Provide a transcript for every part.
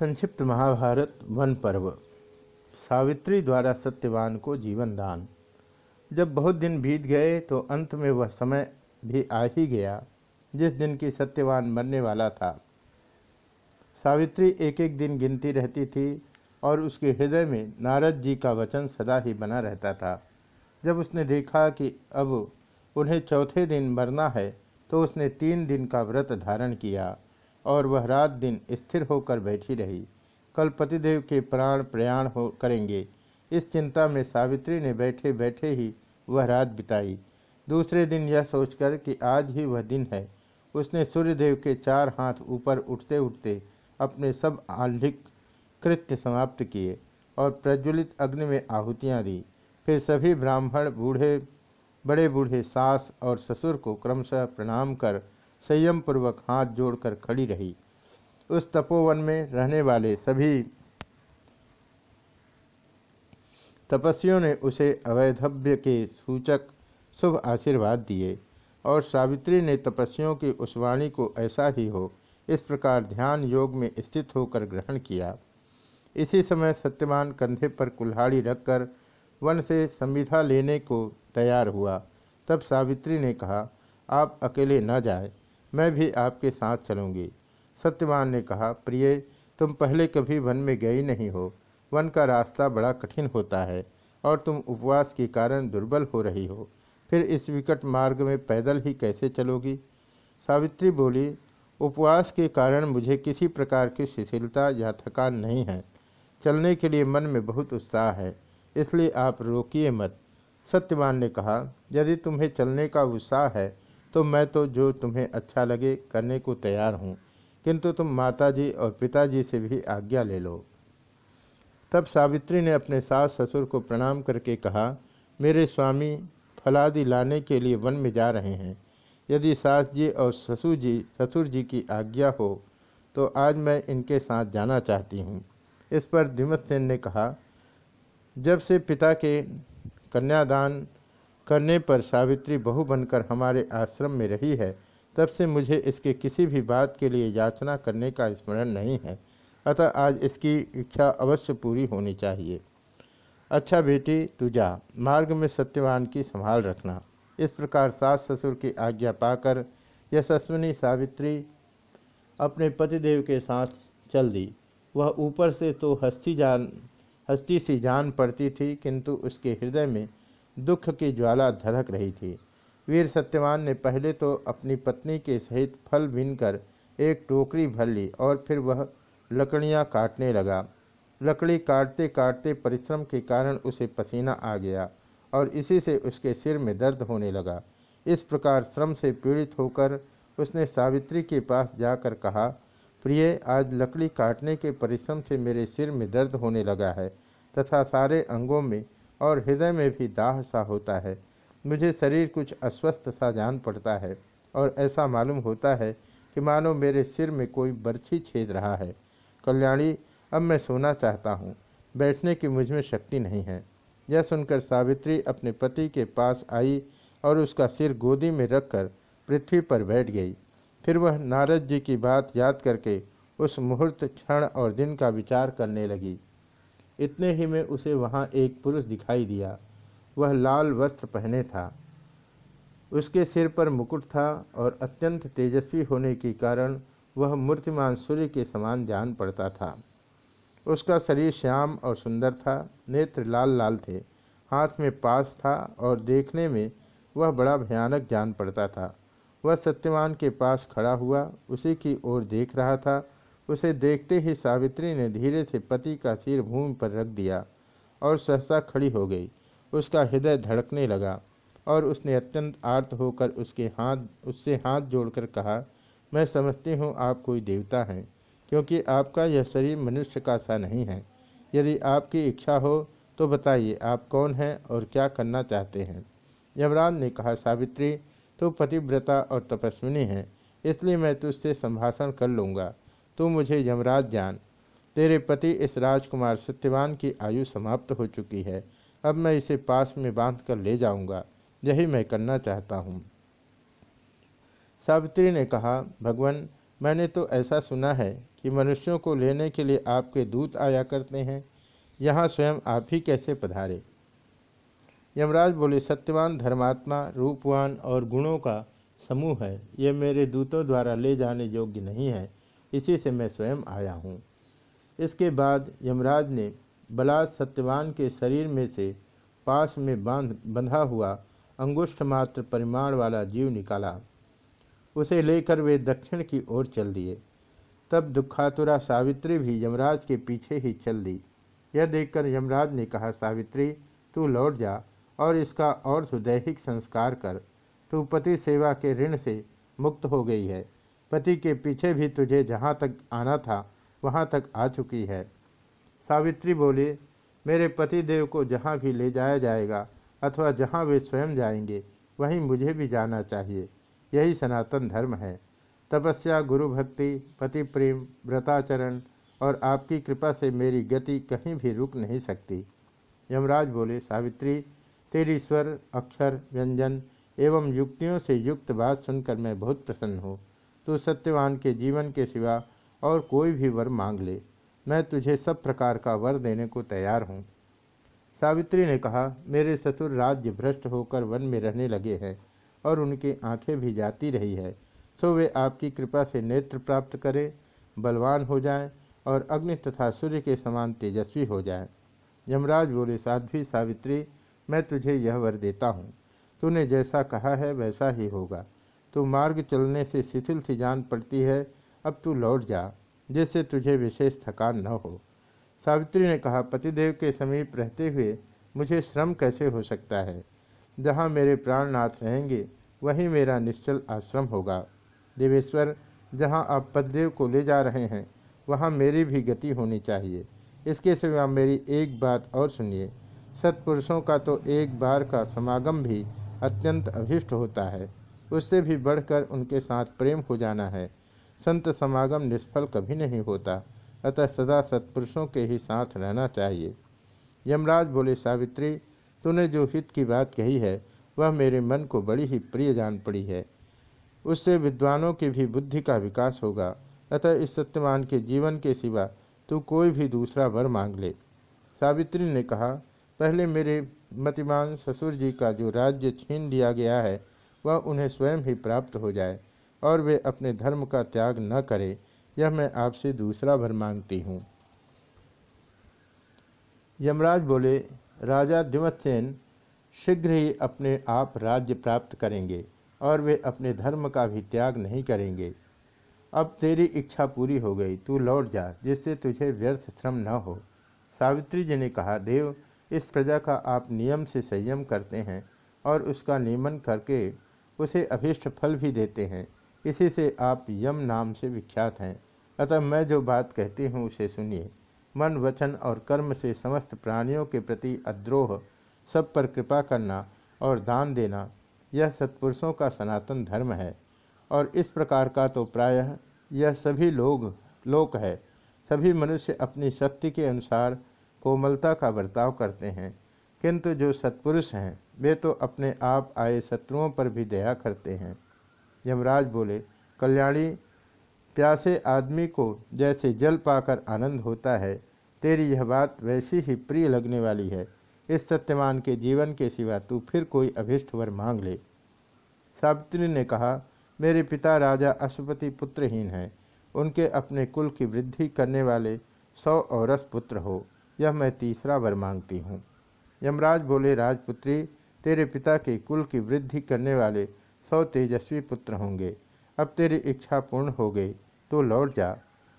संक्षिप्त महाभारत वन पर्व। सावित्री द्वारा सत्यवान को जीवन दान। जब बहुत दिन बीत गए तो अंत में वह समय भी आ ही गया, जिस दिन की सत्यवान मरने वाला था। सावित्री एक एक दिन गिनती रहती थी और उसके हृदय में नारद जी का वचन सदा ही बना रहता था। जब उसने देखा कि अब उन्हें चौथे दिन मरना है तो उसने तीन दिन का व्रत धारण किया। और वह रात दिन स्थिर होकर बैठी रही। कल पतिदेव के प्राण प्रयाण हो करेंगे। इस चिंता में सावित्री ने बैठे बैठे ही वह रात बिताई। दूसरे दिन यह सोचकर कि आज ही वह दिन है। उसने सूर्यदेव के चार हाथ ऊपर उठते उठते अपने सब आल्हिक कृत्य समाप्त किए और प्रज्वलित अग्नि में आहुतियाँ दी। फिर सभी ब्राह्मण बूढ़े बड़े बूढ़े सास और ससुर को क्रमशः प्रणाम कर संयम पूर्वक हाथ जोड़कर खड़ी रही। उस तपोवन में रहने वाले सभी तपस्वियों ने उसे अवैधव्य के सूचक शुभ आशीर्वाद दिए और सावित्री ने तपस्वियों की उस वाणी को ऐसा ही हो, इस प्रकार ध्यान योग में स्थित होकर ग्रहण किया। इसी समय सत्यमान कंधे पर कुल्हाड़ी रखकर वन से संविधा लेने को तैयार हुआ। तब सावित्री ने कहा, आप अकेले न जाए। मैं भी आपके साथ चलूँगी। सत्यवान ने कहा, प्रिय, तुम पहले कभी वन में गई नहीं हो। वन का रास्ता बड़ा कठिन होता है और तुम उपवास के कारण दुर्बल हो रही हो। फिर इस विकट मार्ग में पैदल ही कैसे चलोगी? सावित्री बोली, उपवास के कारण मुझे किसी प्रकार की शिथिलता या थकान नहीं है। चलने के लिए मन में बहुत उत्साह है, इसलिए आप रोकिए मत। सत्यवान ने कहा, यदि तुम्हें चलने का उत्साह है तो मैं तो जो तुम्हें अच्छा लगे करने को तैयार हूँ। किंतु तुम माताजी और पिताजी से भी आज्ञा ले लो। तब सावित्री ने अपने सास ससुर को प्रणाम करके कहा, मेरे स्वामी, फलादि लाने के लिए वन में जा रहे हैं। यदि सास जी और ससुर जी ससुर जी की आज्ञा हो तो आज मैं इनके साथ जाना चाहती हूँ। इस पर दिमतसेन ने कहा, जब से पिता के कन्यादान करने पर सावित्री बहु बनकर हमारे आश्रम में रही है, तब से मुझे इसके किसी भी बात के लिए याचना करने का स्मरण नहीं है। अतः आज इसकी इच्छा अवश्य पूरी होनी चाहिए। अच्छा बेटी, तू जा, मार्ग में सत्यवान की संभाल रखना। इस प्रकार सास ससुर की आज्ञा पाकर यशस्विनी सावित्री अपने पतिदेव के साथ चल दी। वह ऊपर से तो हस्ती जान, हस्ती सी जान पड़ती थी, किंतु उसके हृदय में दुख की ज्वाला धधक रही थी। वीर सत्यवान ने पहले तो अपनी पत्नी के सहित फल बीनकर एक टोकरी भर ली और फिर वह लकड़ियाँ काटने लगा। लकड़ी काटते काटते परिश्रम के कारण उसे पसीना आ गया और इसी से उसके सिर में दर्द होने लगा। इस प्रकार श्रम से पीड़ित होकर उसने सावित्री के पास जाकर कहा, प्रिय, आज लकड़ी काटने के परिश्रम से मेरे सिर में दर्द होने लगा है तथा सारे अंगों में और हृदय में भी दाह सा होता है। मुझे शरीर कुछ अस्वस्थ सा जान पड़ता है और ऐसा मालूम होता है कि मानो मेरे सिर में कोई बर्छी छेद रहा है। कल्याणी, अब मैं सोना चाहता हूँ। बैठने की मुझमें शक्ति नहीं है। यह सुनकर सावित्री अपने पति के पास आई और उसका सिर गोदी में रखकर पृथ्वी पर बैठ गई। फिर वह नारद जी की बात याद करके उस मुहूर्त क्षण और दिन का विचार करने लगी। इतने ही में उसे वहाँ एक पुरुष दिखाई दिया। वह लाल वस्त्र पहने था। उसके सिर पर मुकुट था और अत्यंत तेजस्वी होने के कारण वह मूर्तिमान सूर्य के समान जान पड़ता था। उसका शरीर श्याम और सुंदर था, नेत्र लाल लाल थे, हाथ में पास था और देखने में वह बड़ा भयानक जान पड़ता था। वह सत्यवान के पास खड़ा हुआ, उसी की ओर देख रहा था उसे देखते ही सावित्री ने धीरे से पति का सिर भूमि पर रख दिया और सहसा खड़ी हो गई। उसका हृदय धड़कने लगा और उसने अत्यंत आर्त होकर उसके हाथ, उससे हाथ जोड़कर कहा, मैं समझती हूँ आप कोई देवता हैं, क्योंकि आपका यह शरीर मनुष्य का सा नहीं है। यदि आपकी इच्छा हो तो बताइए आप कौन हैं और क्या करना चाहते हैं? यमराज ने कहा, सावित्री तो पतिव्रता और तपस्विनी है, इसलिए मैं तुझसे संभाषण कर लूँगा। तू मुझे यमराज जान। तेरे पति इस राजकुमार सत्यवान की आयु समाप्त हो चुकी है। अब मैं इसे पास में बाँध कर ले जाऊँगा। यही मैं करना चाहता हूँ। सावित्री ने कहा, भगवान, मैंने तो ऐसा सुना है कि मनुष्यों को लेने के लिए आपके दूत आया करते हैं। यहाँ स्वयं आप ही कैसे पधारे? यमराज बोले, सत्यवान धर्मात्मा, रूपवान और गुणों का समूह है। ये मेरे दूतों द्वारा ले जाने योग्य नहीं है। इसी से मैं स्वयं आया हूँ। इसके बाद यमराज ने बलात् सत्यवान के शरीर में से पास में बाँध, बंधा हुआ अंगुष्ठ मात्र परिमाण वाला जीव निकाला। उसे लेकर वे दक्षिण की ओर चल दिए। तब दुखातुरा सावित्री भी यमराज के पीछे ही चल दी। यह देखकर यमराज ने कहा, सावित्री, तू लौट जा और इसका और सुदैहिक संस्कार कर। तू पति सेवा के ऋण से मुक्त हो गई है। पति के पीछे भी तुझे जहाँ तक आना था, वहाँ तक आ चुकी है। सावित्री बोली, मेरे पति देव को जहाँ भी ले जाया जाएगा, अथवा जहाँ वे स्वयं जाएँगे, वहीं मुझे भी जाना चाहिए। यही सनातन धर्म है। तपस्या गुरु भक्ति पति प्रेम व्रताचरण और आपकी कृपा से मेरी गति कहीं भी रुक नहीं सकती। यमराज बोले, सावित्री, तेरी स्वर, अक्षर, व्यंजन एवं युक्तियों से युक्त बात सुनकर मैं बहुत प्रसन्न हूँ। तू सत्यवान के जीवन के सिवा और कोई भी वर मांग ले। मैं तुझे सब प्रकार का वर देने को तैयार हूँ। सावित्री ने कहा, मेरे ससुर राज्य भ्रष्ट होकर वन में रहने लगे हैं और उनकी आँखें भी जाती रही है। सो वे आपकी कृपा से नेत्र प्राप्त करें, बलवान हो जाएँ और अग्नि तथा सूर्य के समान तेजस्वी हो जाएँ। यमराज बोले, साध्वी, सावित्री, मैं तुझे यह वर देता हूँ। तूने जैसा कहा है वैसा ही होगा। तू मार्ग चलने से शिथिल सी जान पड़ती है, अब तू लौट जा, जिससे तुझे विशेष थकान न हो। सावित्री ने कहा, पतिदेव के समीप रहते हुए मुझे श्रम कैसे हो सकता है? जहाँ मेरे प्राणनाथ रहेंगे, वहीं मेरा निश्चल आश्रम होगा। देवेश्वर, जहाँ आप पतिदेव को ले जा रहे हैं, वहाँ मेरी भी गति होनी चाहिए। इसके सिवा मेरी एक बात और सुनिए। सत्पुरुषों का तो एक बार का समागम भी अत्यंत अभिष्ट होता है। उससे भी बढ़कर उनके साथ प्रेम हो जाना है। संत समागम निष्फल कभी नहीं होता, अतः सदा सत्पुरुषों के ही साथ रहना चाहिए। यमराज बोले, सावित्री, तूने जो हित की बात कही है, वह मेरे मन को बड़ी ही प्रिय जान पड़ी है। उससे विद्वानों की भी बुद्धि का विकास होगा, अतः इस सत्यमान के जीवन के सिवा तू कोई भी दूसरा वर मांग ले। सावित्री ने कहा, पहले मेरे मतिमान ससुर जी का जो राज्य छीन लिया गया है वह उन्हें स्वयं ही प्राप्त हो जाए और वे अपने धर्म का त्याग न करें। यह मैं आपसे दूसरा भर मांगती हूँ। यमराज बोले, राजा दिमतसेन शीघ्र ही अपने आप राज्य प्राप्त करेंगे और वे अपने धर्म का भी त्याग नहीं करेंगे। अब तेरी इच्छा पूरी हो गई, तू लौट जा, जिससे तुझे व्यर्थ श्रम न हो सावित्री जी ने कहा, देव, इस प्रजा का आप नियम से संयम करते हैं और उसका नियमन करके उसे अभीष्ट फल भी देते हैं। इसी से आप यम नाम से विख्यात हैं। अतः मैं जो बात कहती हूँ, उसे सुनिए। मन, वचन और कर्म से समस्त प्राणियों के प्रति अद्रोह, सब पर कृपा करना और दान देना, यह सत्पुरुषों का सनातन धर्म है। और इस प्रकार का तो प्रायः यह सभी लोग, लोक है। सभी मनुष्य अपनी शक्ति के अनुसार कोमलता का बर्ताव करते हैं। किंतु जो सत्पुरुष हैं, वे तो अपने आप आए शत्रुओं पर भी दया करते हैं। यमराज बोले, कल्याणी, प्यासे आदमी को जैसे जल पाकर आनंद होता है, तेरी यह बात वैसी ही प्रिय लगने वाली है। इस सत्यमान के जीवन के सिवा तू फिर कोई अभिष्ट वर मांग ले। सावित्री ने कहा, मेरे पिता राजा अशुपति पुत्रहीन हैं। उनके अपने कुल की वृद्धि करने वाले सौ औरस पुत्र हो। यह मैं तीसरा वर मांगती हूँ। यमराज बोले, राजपुत्री, तेरे पिता के कुल की वृद्धि करने वाले सौ तेजस्वी पुत्र होंगे। अब तेरी इच्छा पूर्ण हो गई तो लौट जा।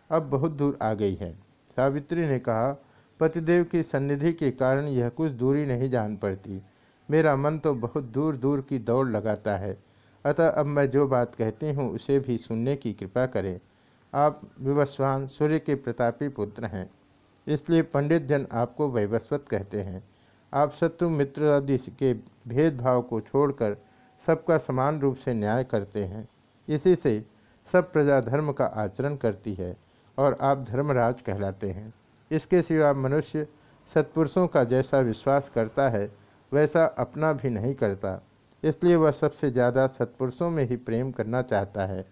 अब बहुत दूर आ गई है। सावित्री ने कहा, पतिदेव की सन्निधि के कारण यह कुछ दूरी नहीं जान पड़ती। मेरा मन तो बहुत दूर दूर की दौड़ लगाता है। अतः अब मैं जो बात कहती हूँ, उसे भी सुनने की कृपा करें। आप विवस्वान सूर्य के प्रतापी पुत्र हैं, इसलिए पंडित जन आपको वैवस्वत कहते हैं। आप शत्रु मित्र आदि के भेदभाव को छोड़कर सबका समान रूप से न्याय करते हैं। इसी से सब प्रजा धर्म का आचरण करती है और आप धर्मराज कहलाते हैं। इसके सिवा मनुष्य सत्पुरुषों का जैसा विश्वास करता है, वैसा अपना भी नहीं करता। इसलिए वह सबसे ज़्यादा सत्पुरुषों में ही प्रेम करना चाहता है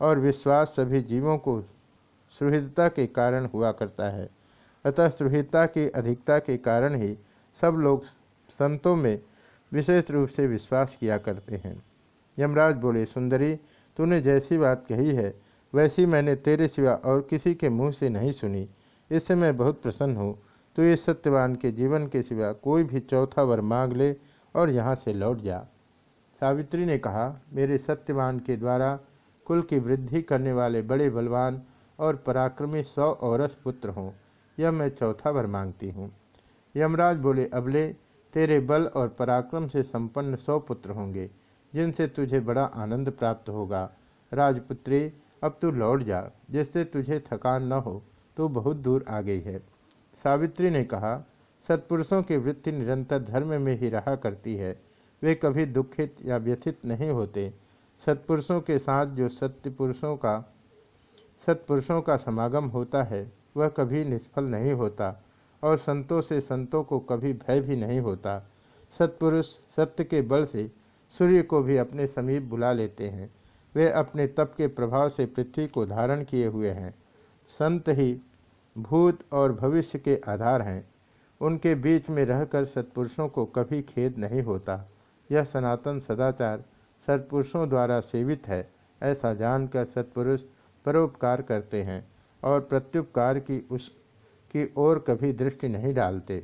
और विश्वास सभी जीवों को सुहृदता के कारण हुआ करता है। अतः सुहृदता की अधिकता के कारण ही सब लोग संतों में विशेष रूप से विश्वास किया करते हैं। यमराज बोले, सुंदरी, तूने जैसी बात कही है, वैसी मैंने तेरे सिवा और किसी के मुँह से नहीं सुनी। इससे मैं बहुत प्रसन्न हूँ। तो इस सत्यवान के जीवन के सिवा कोई भी चौथा वर मांग ले और यहाँ से लौट जा। सावित्री ने कहा, मेरे सत्यवान के द्वारा कुल की वृद्धि करने वाले बड़े बलवान और पराक्रमी सौ औरस पुत्र हों। यह मैं चौथा वर मांगती हूँ। यमराज बोले, अबले, तेरे बल और पराक्रम से संपन्न सौ पुत्र होंगे, जिनसे तुझे बड़ा आनंद प्राप्त होगा। राजपुत्री, अब तू लौट जा, जिससे तुझे थकान न हो तो बहुत दूर आ गई है। सावित्री ने कहा, सत्पुरुषों की वृत्ति निरंतर धर्म में ही रहा करती है। वे कभी दुखित या व्यथित नहीं होते। सत्पुरुषों के साथ जो सत्य पुरुषों का, सत्पुरुषों का समागम होता है, वह कभी निष्फल नहीं होता। और संतों से संतों को कभी भय भी नहीं होता। सत्पुरुष सत्य के बल से सूर्य को भी अपने समीप बुला लेते हैं। वे अपने तप के प्रभाव से पृथ्वी को धारण किए हुए हैं। संत ही भूत और भविष्य के आधार हैं। उनके बीच में रहकर सत्पुरुषों को कभी खेद नहीं होता। यह सनातन सदाचार सत्पुरुषों द्वारा सेवित है, ऐसा जानकर सत्पुरुष परोपकार करते हैं और प्रत्युपकार की उस की ओर कभी दृष्टि नहीं डालते।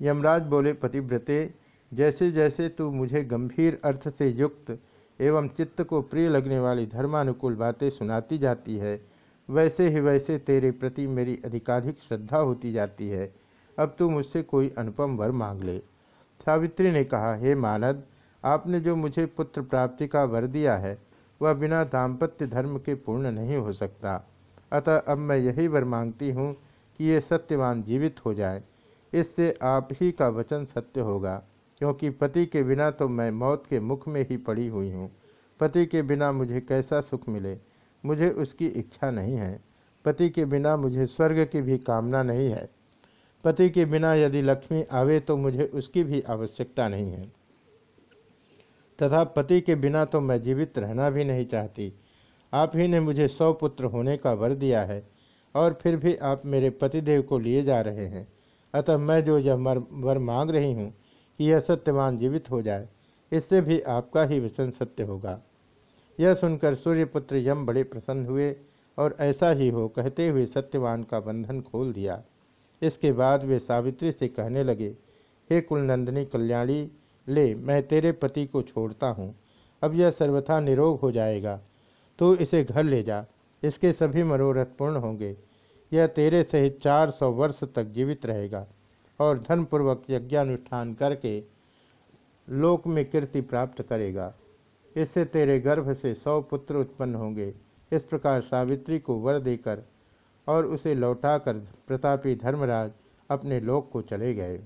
यमराज बोले, पतिव्रते जैसे जैसे तू मुझे गंभीर अर्थ से युक्त एवं चित्त को प्रिय लगने वाली धर्मानुकूल बातें सुनाती जाती है, वैसे ही वैसे तेरे प्रति मेरी अधिकाधिक श्रद्धा होती जाती है। अब तू मुझसे कोई अनुपम वर मांग ले। सावित्री ने कहा, हे मानद, आपने जो मुझे पुत्र प्राप्ति का वर दिया है, वह बिना दाम्पत्य धर्म के पूर्ण नहीं हो सकता। अतः अब मैं यही वर मांगती हूँ कि ये सत्यवान जीवित हो जाए। इससे आप ही का वचन सत्य होगा, क्योंकि पति के बिना तो मैं मौत के मुख में ही पड़ी हुई हूँ। पति के बिना मुझे कैसा सुख मिले? मुझे उसकी इच्छा नहीं है। पति के बिना मुझे स्वर्ग की भी कामना नहीं है। पति के बिना यदि लक्ष्मी आवे तो मुझे उसकी भी आवश्यकता नहीं है। तथा पति के बिना तो मैं जीवित रहना भी नहीं चाहती। आप ही ने मुझे सौ पुत्र होने का वर दिया है, और फिर भी आप मेरे पतिदेव को लिए जा रहे हैं। अतः मैं जो यह वर मांग रही हूँ कि यह सत्यवान जीवित हो जाए, इससे भी आपका ही वचन सत्य होगा। यह सुनकर सूर्यपुत्र यम बड़े प्रसन्न हुए, और ऐसा ही हो कहते हुए सत्यवान का बंधन खोल दिया। इसके बाद वे सावित्री से कहने लगे, हे कुलनंदिनी कल्याणी, ले, मैं तेरे पति को छोड़ता हूँ। अब यह सर्वथा निरोग हो जाएगा। तो इसे घर ले जा, इसके सभी मनोरथ पूर्ण होंगे। यह तेरे सहित चार सौ वर्ष तक जीवित रहेगा और धनपूर्वक यज्ञानुष्ठान करके लोक में कीर्ति प्राप्त करेगा। इससे तेरे गर्भ से सौ पुत्र उत्पन्न होंगे। इस प्रकार सावित्री को वर देकर और उसे लौटाकर प्रतापी धर्मराज अपने लोक को चले गए।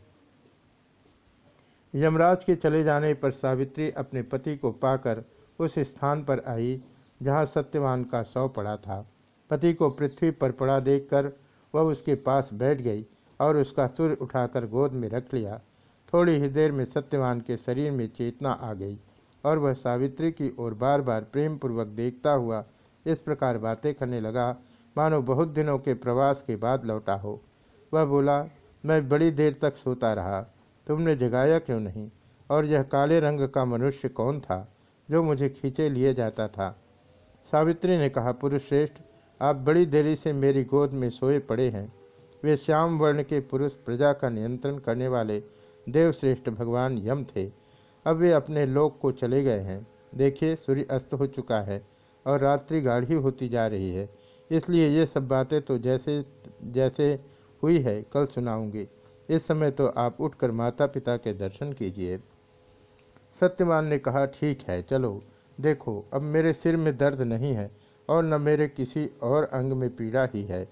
यमराज के चले जाने पर सावित्री अपने पति को पाकर उस स्थान पर आई जहाँ सत्यवान का शव पड़ा था। पति को पृथ्वी पर पड़ा देखकर वह उसके पास बैठ गई और उसका सुर उठाकर गोद में रख लिया। थोड़ी ही देर में सत्यवान के शरीर में चेतना आ गई और वह सावित्री की ओर बार बार प्रेम पूर्वक देखता हुआ इस प्रकार बातें करने लगा, मानो बहुत दिनों के प्रवास के बाद लौटा हो। वह बोला, मैं बड़ी देर तक सोता रहा। तुमने जगाया क्यों नहीं? और यह काले रंग का मनुष्य कौन था जो मुझे खींचे लिए जाता था? सावित्री ने कहा पुरुष श्रेष्ठ आप बड़ी देरी से मेरी गोद में सोए पड़े हैं। वे श्याम वर्ण के पुरुष प्रजा का नियंत्रण करने वाले देवश्रेष्ठ भगवान यम थे। अब वे अपने लोक को चले गए हैं। देखिए, सूर्य अस्त हो चुका है और रात्रि गाढ़ी होती जा रही है। इसलिए ये सब बातें तो जैसे जैसे हुई है, कल सुनाऊँगी। इस समय तो आप उठकर माता पिता के दर्शन कीजिए। सत्यवान ने कहा, ठीक है, चलो। देखो, अब मेरे सिर में दर्द नहीं है और न मेरे किसी और अंग में पीड़ा ही है।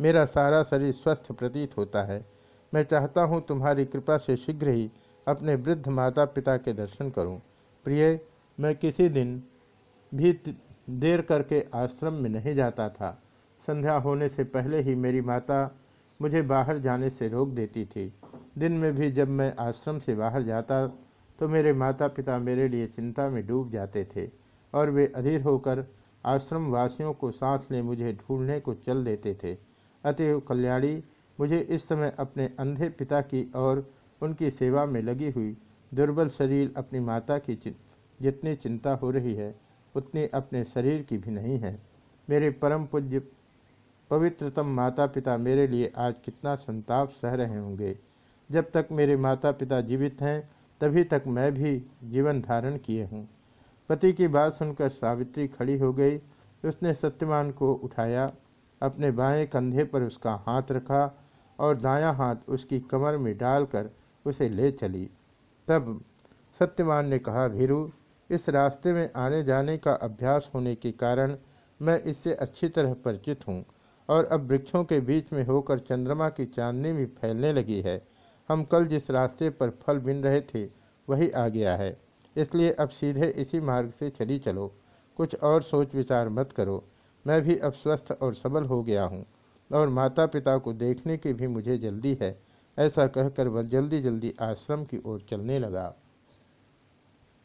मेरा सारा शरीर स्वस्थ प्रतीत होता है। मैं चाहता हूँ तुम्हारी कृपा से शीघ्र ही अपने वृद्ध माता पिता के दर्शन करूँ। प्रिय, मैं किसी दिन भी देर करके आश्रम में नहीं जाता था। संध्या होने से पहले ही मेरी माता मुझे बाहर जाने से रोक देती थी। दिन में भी जब मैं आश्रम से बाहर जाता तो मेरे माता पिता मेरे लिए चिंता में डूब जाते थे और वे अधीर होकर आश्रम वासियों को सांस ले मुझे ढूँढने को चल देते थे। अतएव कल्याणी, मुझे इस समय अपने अंधे पिता की और उनकी सेवा में लगी हुई दुर्बल शरीर अपनी माता की जितनी चिंता हो रही है, उतनी अपने शरीर की भी नहीं है। मेरे परम पूज्य, पवित्रतम माता पिता मेरे लिए आज कितना संताप सह रहे होंगे। जब तक मेरे माता पिता जीवित हैं तभी तक मैं भी जीवन धारण किए हूँ। पति की बात सुनकर सावित्री खड़ी हो गई। उसने सत्यवान को उठाया, अपने बाएँ कंधे पर उसका हाथ रखा और दायां हाथ उसकी कमर में डालकर उसे ले चली। तब सत्यवान ने कहा, भीरू, इस रास्ते में आने जाने का अभ्यास होने के कारण मैं इससे अच्छी तरह परिचित हूँ और अब वृक्षों के बीच में होकर चंद्रमा की चांदनी भी फैलने लगी है। हम कल जिस रास्ते पर फल बिन रहे थे, वही आ गया है। इसलिए अब सीधे इसी मार्ग से चली चलो। कुछ और सोच विचार मत करो। मैं भी अब स्वस्थ और सबल हो गया हूँ और माता पिता को देखने की भी मुझे जल्दी है, ऐसा कहकर वह जल्दी जल्दी आश्रम की ओर चलने लगा।